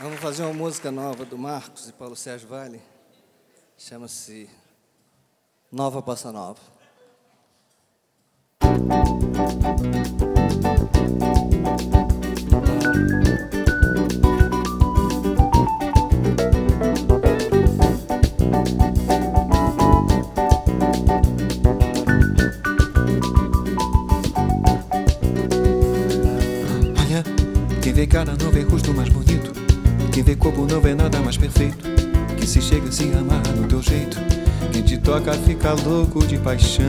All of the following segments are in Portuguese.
Vamos fazer uma música nova do Marcos e Paulo Sérgio Vale. Chama-se Nova Bossa Nova. Olha, quem vê cara não vê rosto mais bonito. Quem vê corpo não vê nada mais perfeito. Que se chega se amarra no teu jeito. Quem te toca fica louco de paixão.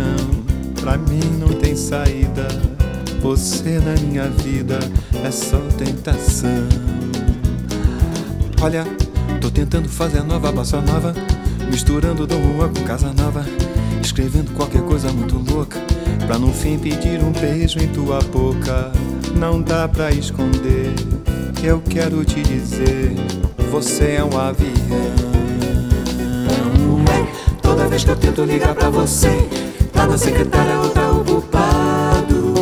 Pra mim não tem saída. Você na minha vida é só tentação. Olha, tô tentando fazer nova bossa nova. Misturando Dom com Casa Nova. Escrevendo qualquer coisa muito louca. Pra no fim pedir um beijo em tua boca. Não dá pra esconder. Eu quero te dizer: Você é um avião. Toda vez que eu tento ligar pra você, tá na secretária ou tá ocupado.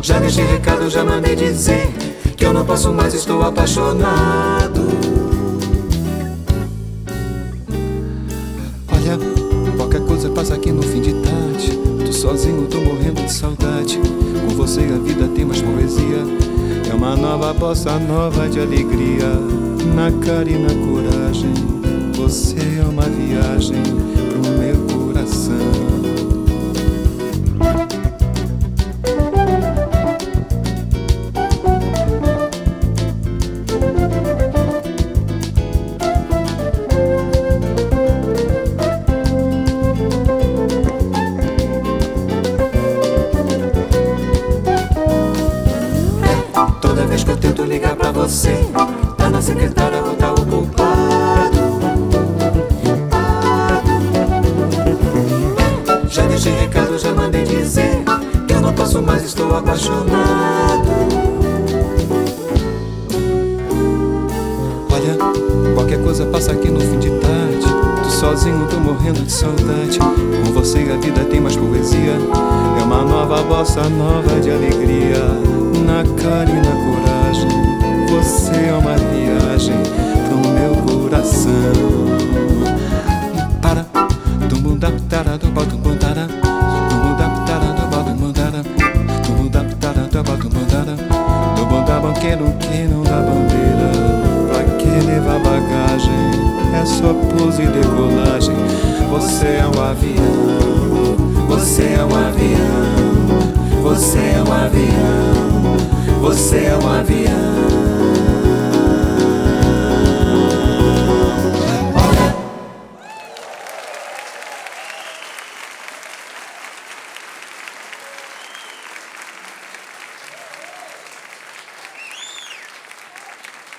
Já deixei recado, já mandei dizer que eu não posso mais, estou apaixonado. Olha, qualquer coisa passa aqui no fim de tarde. Tô sozinho, tô morrendo de saudade. Você a vida tem mais poesia. É uma nova bossa nova de alegria. Na cara e na coragem. Você é uma viagem vez que eu tento ligar pra você, tá na secretária ou tá ocupado. Já deixei recado, já mandei dizer que eu não posso mais, estou apaixonado. Olha, qualquer coisa passa aqui no fim de tarde. Tô sozinho, tô morrendo de saudade. Com você a vida tem mais poesia. É uma nova bossa nova de alegria. Na cara e na coragem. Você é uma viagem pro meu coração. Para, tum da tara do tum bundara. Tum da tara do tum bundara. Tum da tara do tum bundara. Do bunda banqueiro que não dá bandeira. Pra que levar bagagem? É só pouso e decolagem. Você é um avião. Você é um avião. Você é um avião. Você é um avião.